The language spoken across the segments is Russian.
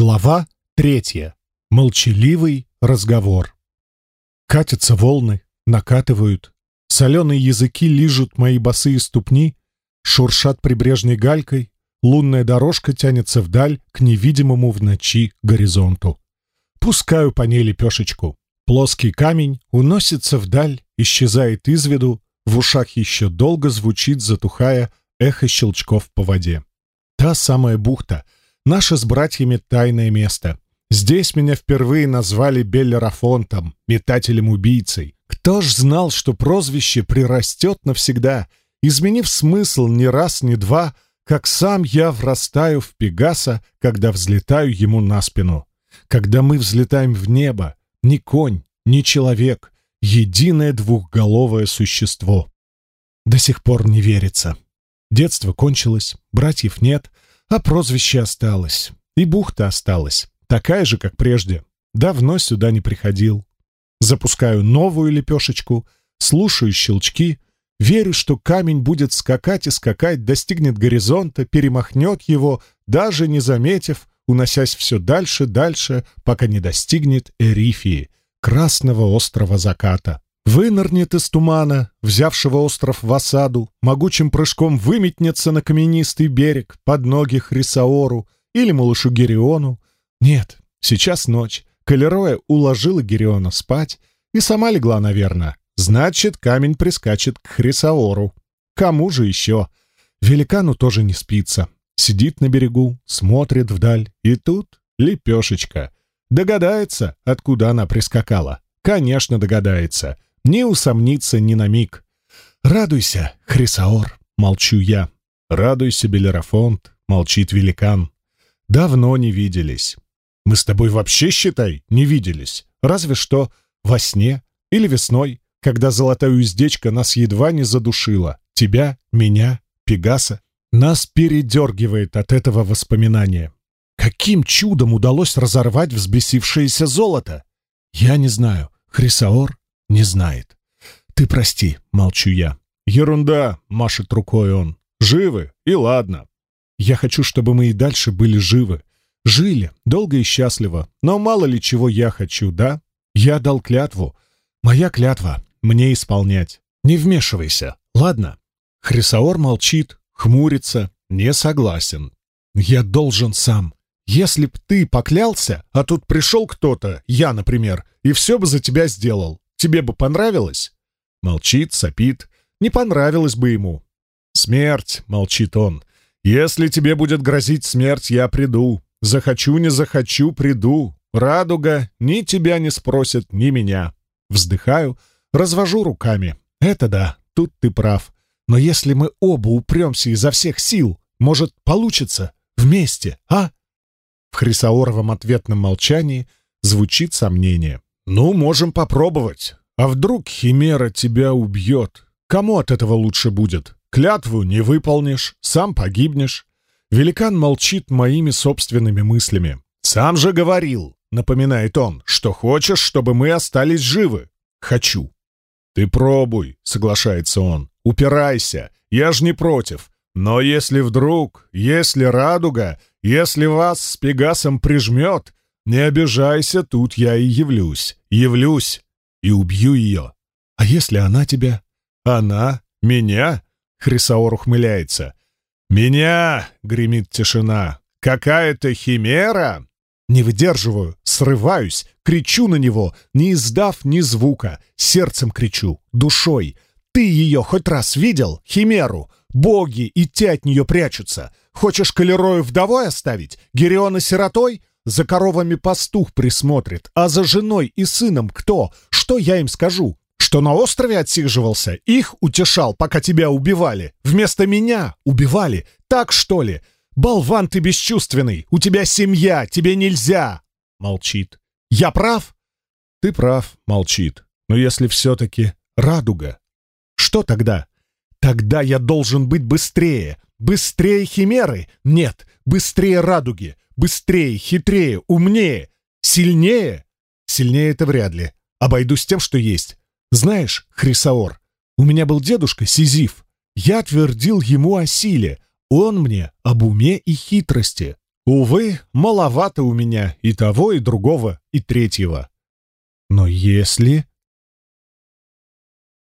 Глава третья. Молчаливый разговор. Катятся волны, накатывают. Соленые языки лижут мои босые ступни, шуршат прибрежной галькой, лунная дорожка тянется вдаль к невидимому в ночи горизонту. Пускаю по ней лепешечку. Плоский камень уносится вдаль, исчезает из виду, в ушах еще долго звучит, затухая, эхо щелчков по воде. Та самая бухта — Наше с братьями тайное место. Здесь меня впервые назвали Беллерафонтом, метателем-убийцей. Кто ж знал, что прозвище прирастет навсегда, изменив смысл ни раз, ни два, как сам я врастаю в Пегаса, когда взлетаю ему на спину. Когда мы взлетаем в небо, ни конь, ни человек, единое двухголовое существо. До сих пор не верится. Детство кончилось, братьев нет — а прозвище осталось. И бухта осталась. Такая же, как прежде. Давно сюда не приходил. Запускаю новую лепешечку, слушаю щелчки, верю, что камень будет скакать и скакать, достигнет горизонта, перемахнет его, даже не заметив, уносясь все дальше, дальше, пока не достигнет Эрифии, красного острова заката. Вынырнет из тумана, взявшего остров в осаду, могучим прыжком выметнется на каменистый берег под ноги Хрисаору или малышу Гериону. Нет, сейчас ночь. Калероя уложила Гериона спать и сама легла, наверное. Значит, камень прискачет к Хрисаору. Кому же еще? Великану тоже не спится. Сидит на берегу, смотрит вдаль, и тут лепешечка. Догадается, откуда она прискакала. Конечно, догадается — не усомниться ни на миг. «Радуйся, Хрисаор!» — молчу я. «Радуйся, Белерафонт!» — молчит великан. «Давно не виделись. Мы с тобой вообще, считай, не виделись. Разве что во сне или весной, когда золотая уздечка нас едва не задушила. Тебя, меня, Пегаса. Нас передергивает от этого воспоминания. Каким чудом удалось разорвать взбесившееся золото? Я не знаю. Хрисаор не знает. «Ты прости», — молчу я. «Ерунда», — машет рукой он. «Живы, и ладно. Я хочу, чтобы мы и дальше были живы. Жили, долго и счастливо. Но мало ли чего я хочу, да? Я дал клятву. Моя клятва. Мне исполнять. Не вмешивайся, ладно?» Хрисаор молчит, хмурится, не согласен. «Я должен сам. Если б ты поклялся, а тут пришел кто-то, я, например, и все бы за тебя сделал, Тебе бы понравилось?» Молчит, сопит. Не понравилось бы ему. «Смерть», — молчит он. «Если тебе будет грозить смерть, я приду. Захочу, не захочу, приду. Радуга ни тебя не спросит, ни меня». Вздыхаю, развожу руками. «Это да, тут ты прав. Но если мы оба упремся изо всех сил, может, получится? Вместе, а?» В Хрисаоровом ответном молчании звучит сомнение. «Ну, можем попробовать. А вдруг Химера тебя убьет? Кому от этого лучше будет? Клятву не выполнишь, сам погибнешь». Великан молчит моими собственными мыслями. «Сам же говорил», — напоминает он, — «что хочешь, чтобы мы остались живы». «Хочу». «Ты пробуй», — соглашается он. «Упирайся, я ж не против. Но если вдруг, если радуга, если вас с Пегасом прижмет, не обижайся, тут я и явлюсь. Явлюсь и убью ее. А если она тебя? Она? Меня? Хрисаор ухмыляется. «Меня!» — гремит тишина. «Какая-то химера?» Не выдерживаю, срываюсь, кричу на него, не издав ни звука. Сердцем кричу, душой. «Ты ее хоть раз видел, химеру? Боги и те от нее прячутся. Хочешь Калерою вдовой оставить? Гериона сиротой? За коровами пастух присмотрит, а за женой и сыном кто? Что я им скажу? Что на острове отсиживался, их утешал, пока тебя убивали. Вместо меня убивали. Так что ли? Болван ты бесчувственный, у тебя семья, тебе нельзя. Молчит. Я прав? Ты прав, молчит. Но если все-таки радуга, что тогда? Тогда я должен быть быстрее. Быстрее химеры? Нет, быстрее радуги. Быстрее, хитрее, умнее, сильнее? Сильнее это вряд ли. Обойдусь тем, что есть. Знаешь, Хрисаор, у меня был дедушка Сизиф. Я твердил ему о силе, он мне об уме и хитрости. Увы, маловато у меня и того, и другого, и третьего. Но если...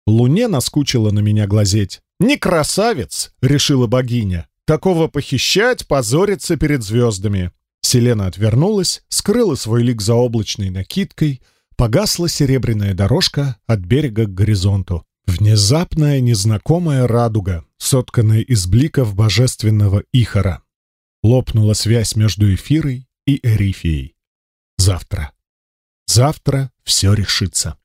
Луне наскучило на меня глазеть. «Не красавец!» — решила богиня. «Такого похищать, позориться перед звездами!» Селена отвернулась, скрыла свой лик за облачной накидкой, погасла серебряная дорожка от берега к горизонту. Внезапная незнакомая радуга, сотканная из бликов божественного Ихора. Лопнула связь между Эфирой и Эрифией. Завтра. Завтра все решится.